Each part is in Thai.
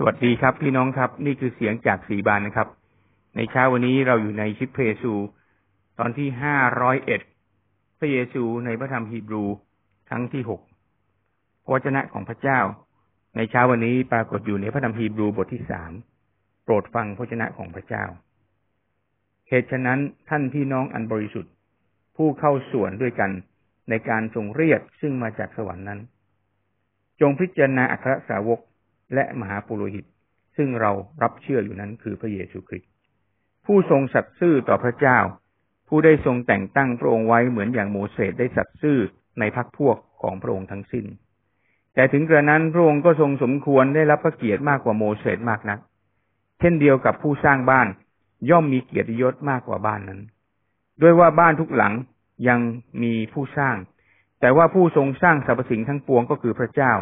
สวัสดีครับ พี่น้องครับ นี่คือเสียงจากสีบานนะครับ ในเช้าวันนี้เราอยู่ในชิปเพซู ตอนที่ห้าร้อยเอ็ดพระเยซูในพระธรรมฮีบรูครั้งที่หกพระวจนะของพระเจ้า ในเช้าวันนี้ปรากฏอยู่ในพระธรรมฮีบรูบทที่สามโปรดฟังพระวจนะของพระเจ้าเหตุฉะนั้นท่านพี่น้องอันบริสุทธิ์ ผู้เข้าส่วนด้วยกันในการทรงเรียกซึ่งมาจากสวรรค์นั้น จงพิจารณาอัครสาวก และมหาปุโรหิต ซึ่งเรารับเชื่ออยู่นั้นคือพระเยซูคริสต์ผู้ทรงสัตย์ซื่อต่อพระเจ้า ผู้ได้ทรงแต่งตั้งพระองค์ไว้เหมือนอย่างโมเสสได้สัตย์ซื่อในพักพวกของพระองค์ทั้งสิ้น แต่ถึงกระนั้นพระองค์ก็ทรงสมควรได้รับพระเกียรติมากกว่าโมเสสมากนัก เช่นเดียวกับผู้สร้างบ้านย่อมมีเกียรติยศมากกว่าบ้านนั้น ด้วยว่าบ้านทุกหลังยังมีผู้สร้าง แต่ว่าผู้ทรงสร้างสรรพสิ่งทั้งปวงก็คือพระเจ้า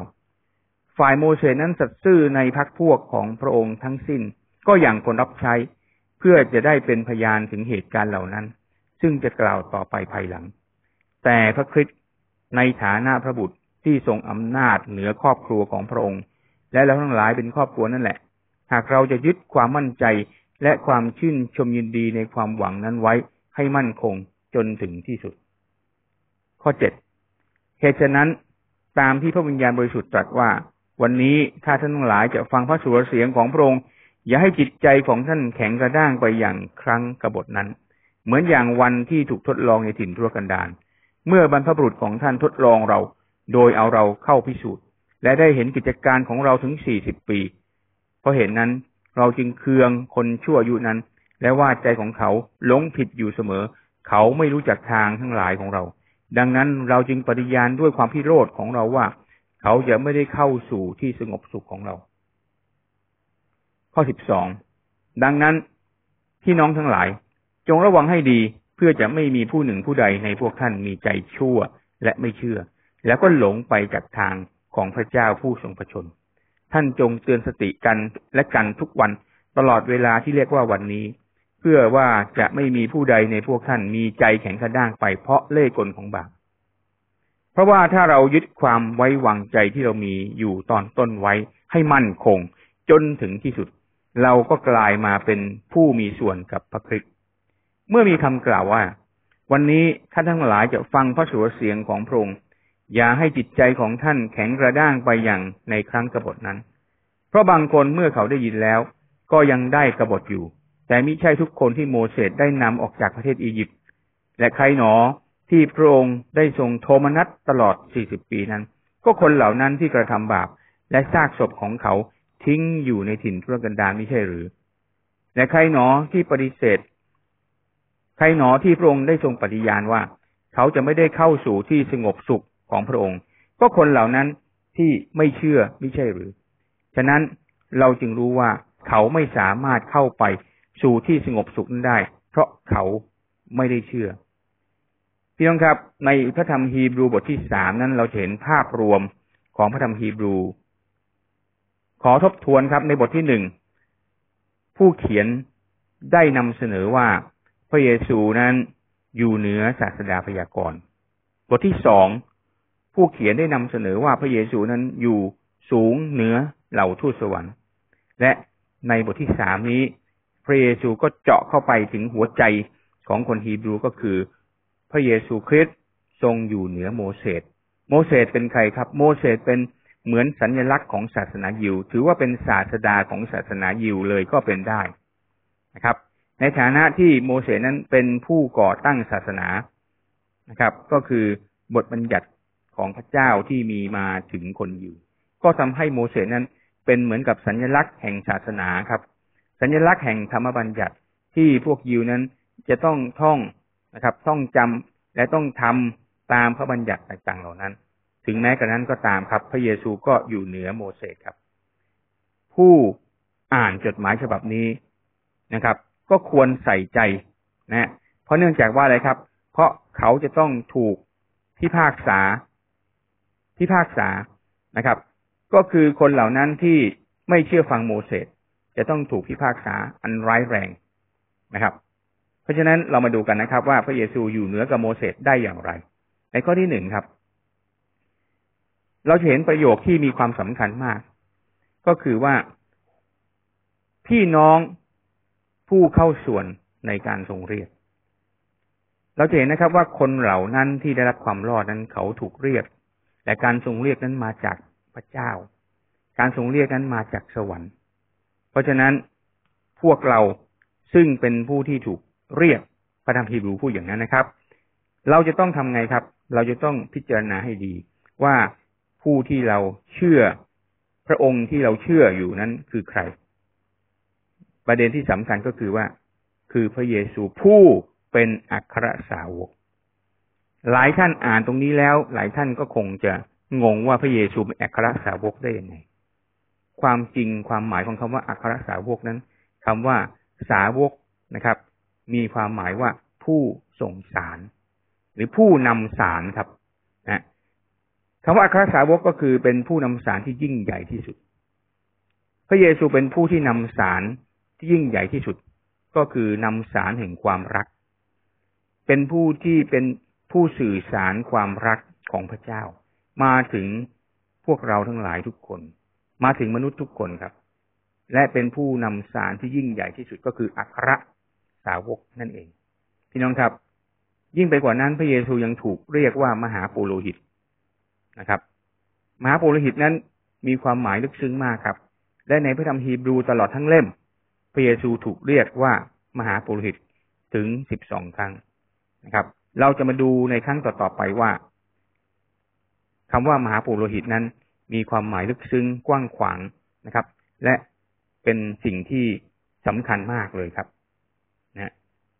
ฝ่ายโมเสสนั้นสัตย์ซื่อในพักพวกของพระองค์ทั้งสิ้น ก็อย่างคนรับใช้เพื่อจะได้เป็นพยานถึงเหตุการณ์เหล่านั้น ซึ่งจะกล่าวต่อไปภายหลัง แต่พระคริสต์ในฐานะพระบุตรที่ทรงอำนาจเหนือครอบครัวของพระองค์ และเราทั้งหลายเป็นครอบครัวนั่นแหละ หากเราจะยึดความมั่นใจและความชื่นชมยินดีในความหวังนั้นไว้ให้มั่นคงจนถึงที่สุด ข้อเจ็ดเหตุฉะนั้นตามที่พระวิญญาณบริสุทธิ์ตรัสว่า วันนี้ถ้าท่านทั้งหลายจะฟังพระสุรเสียงของพระองค์ อย่าให้จิตใจของท่านแข็งกระด้างไปอย่างครั้งกบฏนั้น เหมือนอย่างวันที่ถูกทดลองในถิ่นทุรกันดารเมื่อบรรพบุรุษของท่านทดลองเรา โดยเอาเราเข้าพิสูจน์ และได้เห็นกิจการของเราถึงสี่สิบปี เพราะเห็นนั้นเราจึงเคืองคนชั่วอยู่นั้น และว่าใจของเขาหลงผิดอยู่เสมอ เขาไม่รู้จักทางทั้งหลายของเรา ดังนั้นเราจึงปฏิญาณด้วยความพิโรธของเราว่า เขาจะไม่ได้เข้าสู่ที่สงบสุขของเรา ข้อสิบสองดังนั้นที่น้องทั้งหลาย จงระวังให้ดีเพื่อจะไม่มีผู้หนึ่งผู้ใดในพวกท่านมีใจชั่วและไม่เชื่อ แล้วก็หลงไปจากทางของพระเจ้าผู้ทรงพระชน ท่านจงเตือนสติกันและกันทุกวันตลอดเวลาที่เรียกว่าวันนี้ เพื่อว่าจะไม่มีผู้ใดในพวกท่านมีใจแข็งกระด้างไปเพราะเล่ห์กลของบาป เพราะว่าถ้าเรายึดความไว้วางใจที่เรามีอยู่ตอนต้นไว้ให้มั่นคง จนถึงที่สุด เราก็กลายมาเป็นผู้มีส่วนกับพระคริสต์เมื่อมีคำกล่าวว่า วันนี้ท่านทั้งหลายจะฟังพระสุรเสียงของพระองค์อย่าให้จิตใจของท่านแข็งกระด้างไปอย่างในครั้งกบฏนั้น เพราะบางคนเมื่อเขาได้ยินแล้ว ก็ยังได้กบฏอยู่ แต่มิใช่ทุกคนที่โมเสสได้นำออกจากประเทศอียิปต์และใครหนอ ที่พระองค์ได้ทรงโทมนัสตลอด 40 ปีนั้น ก็คนเหล่านั้นที่กระทำบาป และซากศพของเขาทิ้งอยู่ในถิ่นทุรกันดารไม่ใช่หรือ และใครหนอที่ปฏิเสธ ใครหนอที่พระองค์ได้ทรงปฏิญาณว่า เขาจะไม่ได้เข้าสู่ที่สงบสุขของพระองค์ ก็คนเหล่านั้นที่ไม่เชื่อไม่ใช่หรือ ฉะนั้นเราจึงรู้ว่าเขาไม่สามารถเข้าไปสู่ที่สงบสุขนั้นได้ เพราะเขาไม่ได้เชื่อ พี่น้องครับ ในพระธรรมฮีบรูบทที่สามนั้นเราเห็นภาพรวมของพระธรรมฮีบรู ขอทบทวนครับ ในบทที่หนึ่งผู้เขียนได้นำเสนอว่าพระเยซูนั้นอยู่เหนือศาสดาพยากรณ์บทที่สองผู้เขียนได้นำเสนอว่าพระเยซูนั้นอยู่สูงเหนือเหล่าทูตสวรรค์ และในบทที่สามนี้ พระเยซูก็เจาะเข้าไปถึงหัวใจของคนฮีบรูก็คือ พระเยซูคริสต์ทรงอยู่เหนือโมเสส โมเสสเป็นใครครับ โมเสสเป็นเหมือนสัญลักษณ์ของศาสนายิว ถือว่าเป็นศาสดาของศาสนายิวเลยก็เป็นได้นะครับ ในฐานะที่โมเสสนั้นเป็นผู้ก่อตั้งศาสนานะครับ ก็คือบทบัญญัติของพระเจ้าที่มีมาถึงคนยิว ก็ทำให้โมเสสนั้นเป็นเหมือนกับสัญลักษณ์แห่งศาสนาครับ สัญลักษณ์แห่งธรรมบัญญัติที่พวกยิวนั้นจะต้องท่อง นะครับ ต้องจำและต้องทำตามพระบัญญัติต่างๆเหล่านั้น ถึงแม้กระนั้นก็ตามครับ พระเยซูก็อยู่เหนือโมเสสครับ ผู้อ่านจดหมายฉบับนี้นะครับ ก็ควรใส่ใจนะเพราะเนื่องจากว่าอะไรครับ เพราะเขาจะต้องถูกพิพากษาพิพากษานะครับ ก็คือคนเหล่านั้นที่ไม่เชื่อฟังโมเสสจะต้องถูกพิพากษาอันร้ายแรงนะครับ เพราะฉะนั้นเรามาดูกันนะครับ ว่าพระเยซูอยู่เหนือกับโมเสสได้อย่างไร ในข้อที่หนึ่งครับ เราจะเห็นประโยคที่มีความสำคัญมาก ก็คือว่าพี่น้องผู้เข้าส่วนในการทรงเรียก เราจะเห็นนะครับว่าคนเหล่านั้นที่ได้รับความรอดนั้นเขาถูกเรียก และการทรงเรียกนั้นมาจากพระเจ้า การทรงเรียกนั้นมาจากสวรรค์ เพราะฉะนั้นพวกเราซึ่งเป็นผู้ที่ถูก เรียกพระธรรมฮีบรูพูดอย่างนั้นนะครับ เราจะต้องทำไงครับ เราจะต้องพิจารณาให้ดี ว่าผู้ที่เราเชื่อพระองค์ที่เราเชื่ออยู่นั้นคือใคร ประเด็นที่สำคัญก็คือว่า คือพระเยซูผู้เป็นอัครสาวก หลายท่านอ่านตรงนี้แล้ว หลายท่านก็คงจะงงว่าพระเยซูเป็นอัครสาวกได้ยังไง ความจริงความหมายของคำว่าอัครสาวกนั้นคำว่าสาวกนะครับ มีความหมายว่าผู้ส่งสาร หรือผู้นำสารครับนะคำว่าอัครสาวกก็คือเป็นผู้นำสารที่ยิ่งใหญ่ที่สุด พระเยซูเป็นผู้ที่นำสารที่ยิ่งใหญ่ที่สุด ก็คือนำสารแห่งความรัก เป็นผู้ที่เป็นผู้สื่อสารความรักของพระเจ้า มาถึงพวกเราทั้งหลายทุกคน มาถึงมนุษย์ทุกคนครับ และเป็นผู้นำสารที่ยิ่งใหญ่ที่สุดก็คืออัคร สาวกนั่นเอง พี่น้องครับ ยิ่งไปกว่านั้นพระเยซูยังถูกเรียกว่ามหาปุโรหิตนะครับ มหาปุโรหิตนั้นมีความหมายลึกซึ้งมากครับ และในพระธรรมฮีบรูตลอดทั้งเล่ม พระเยซูถูกเรียกว่ามหาปุโรหิตถึงสิบสองครั้งนะครับ เราจะมาดูในครั้งต่อๆไปว่าคำว่ามหาปุโรหิตนั้น มีความหมายลึกซึ้งกว้างขวางนะครับ และเป็นสิ่งที่สำคัญมากเลยครับ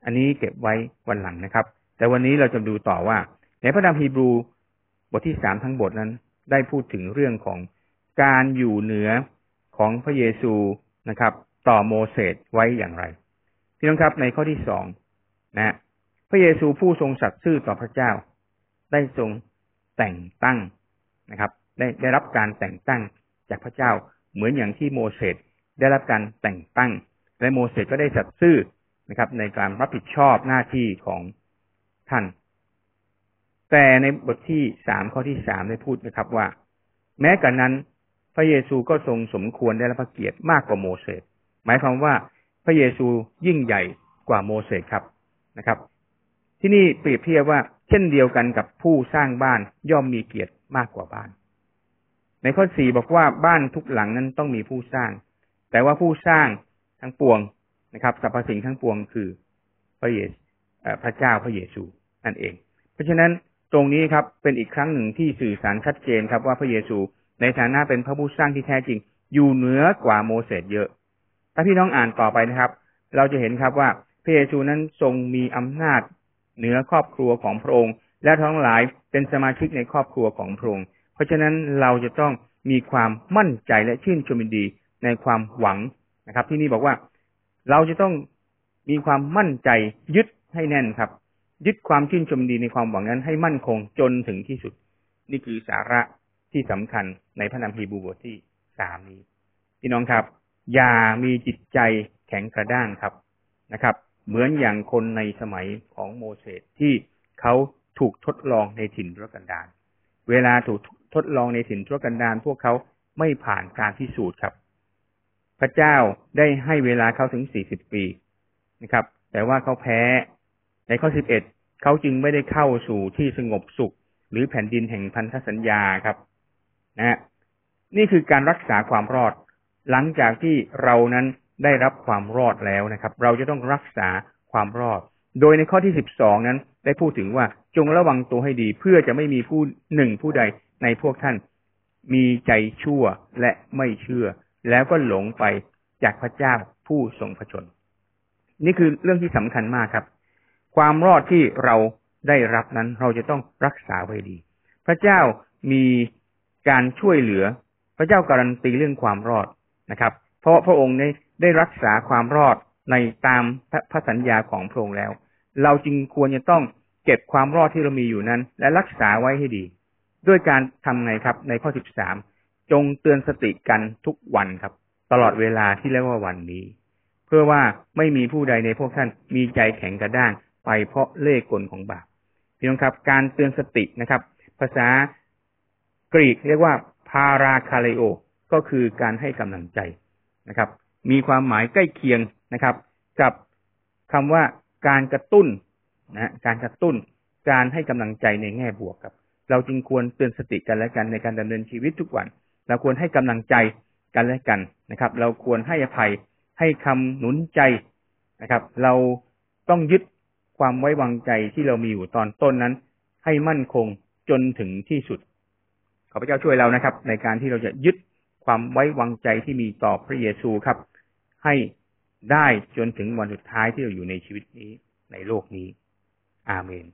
อันนี้เก็บไว้วันหลังนะครับ แต่วันนี้เราจะดูต่อว่า ในพระธรรมฮีบรูบทที่สามทั้งบทนั้น ได้พูดถึงเรื่องของการอยู่เหนือของพระเยซูนะครับ ต่อโมเสสไว้อย่างไรพี่น้องครับในข้อที่สองนะพระเยซูผู้ทรงสัตย์ซื่อต่อพระเจ้า ได้ทรงแต่งตั้งนะครับ ได้ได้รับการแต่งตั้งจากพระเจ้าเหมือนอย่างที่โมเสสได้รับการแต่งตั้ง และโมเสสก็ได้สัตย์ซื่อ นะครับ ในการรับผิดชอบหน้าที่ของท่าน แต่ในบทที่สามข้อที่สามได้พูดนะครับว่า แม้กันนั้น พระเยซูก็ทรงสมควรได้รับพระเกียรติมากกว่าโมเสสหมายความว่าพระเยซูยิ่งใหญ่กว่าโมเสสครับนะครับ ที่นี่เปรียบเทียบว่าเช่นเดียวกันกับผู้สร้างบ้านย่อมมีเกียรติมากกว่าบ้าน ในข้อสี่บอกว่าบ้านทุกหลังนั้นต้องมีผู้สร้าง แต่ว่าผู้สร้างทั้งปวง นะครับสรรพสิ่งทั้งปวงคือพระเยซูพระเจ้าพระเยซูนั่นเอง เพราะฉะนั้นตรงนี้ครับเป็นอีกครั้งหนึ่งที่สื่อสารชัดเจนครับ ว่าพระเยซูในฐานะเป็นพระผู้สร้างที่แท้จริง อยู่เหนือกว่าโมเสสเยอะ ถ้าพี่น้องอ่านต่อไปนะครับ เราจะเห็นครับว่าพระเยซูนั้นทรงมีอำนาจเหนือครอบครัวของพระองค์ และทั้งหลายเป็นสมาชิกในครอบครัวของพระองค์ เพราะฉะนั้นเราจะต้องมีความมั่นใจและชื่นชมินดีในความหวังนะครับ ที่นี่บอกว่า เราจะต้องมีความมั่นใจยึดให้แน่นครับ ยึดความชื่นชมดีในความหวังนั้นให้มั่นคงจนถึงที่สุด นี่คือสาระที่สำคัญในพระนามฮีบูบทที่สามนี้ พี่น้องครับ อย่ามีจิตใจแข็งกระด้างครับนะครับ เหมือนอย่างคนในสมัยของโมเสสที่เขาถูกทดลองในถิ่นทุรกันดารเวลาถูกทดลองในถิ่นทุรกันดารพวกเขาไม่ผ่านการพิสูจน์ครับ พระเจ้าได้ให้เวลาเขาถึงสี่สิบปีนะครับ แต่ว่าเขาแพ้ ในข้อสิบเอ็ดเขาจึงไม่ได้เข้าสู่ที่สงบสุข หรือแผ่นดินแห่งพันธสัญญาครับนะนี่คือการรักษาความรอด หลังจากที่เรานั้นได้รับความรอดแล้วนะครับ เราจะต้องรักษาความรอด โดยในข้อที่สิบสองนั้น ได้พูดถึงว่าจงระวังตัวให้ดี เพื่อจะไม่มีผู้หนึ่งผู้ใดในพวกท่าน มีใจชั่วและไม่เชื่อ แล้วก็หลงไปจากพระเจ้าผู้ทรงพระชน นี่คือเรื่องที่สำคัญมากครับ ความรอดที่เราได้รับนั้นเราจะต้องรักษาไว้ดี พระเจ้ามีการช่วยเหลือ พระเจ้าการันตีเรื่องความรอดนะครับ เพราะพระองค์ได้ได้รักษาความรอดในตามพระสัญญาของพระองค์แล้ว เราจึงควรจะต้องเก็บความรอดที่เรามีอยู่นั้น และรักษาไว้ให้ดี ด้วยการทำไงครับในข้อสิบสาม จงเตือนสติกันทุกวันครับ ตลอดเวลาที่เรียกว่าวันนี้ เพื่อว่าไม่มีผู้ใดในพวกท่านมีใจแข็งกระด้างไปเพราะเล่ห์กลของบาปพี่น้องครับ การเตือนสตินะครับ ภาษากรีกเรียกว่าพาราคาเลโอ ก็คือการให้กำลังใจนะครับ มีความหมายใกล้เคียงนะครับ กับคำว่าการกระตุ้นนะการกระตุ้นการให้กำลังใจในแง่บวกครับ เราจึงควรเตือนสติกันและกันในการดำเนินชีวิตทุกวัน เราควรให้กำลังใจกันและกันนะครับ เราควรให้อภัยให้คำหนุนใจนะครับ เราต้องยึดความไว้วางใจที่เรามีอยู่ตอนต้นนั้น ให้มั่นคงจนถึงที่สุด ขอพระเจ้าช่วยเรานะครับ ในการที่เราจะยึดความไว้วางใจที่มีต่อพระเยซูครับ ให้ได้จนถึงวันสุดท้ายที่เราอยู่ในชีวิตนี้ในโลกนี้ อาเมน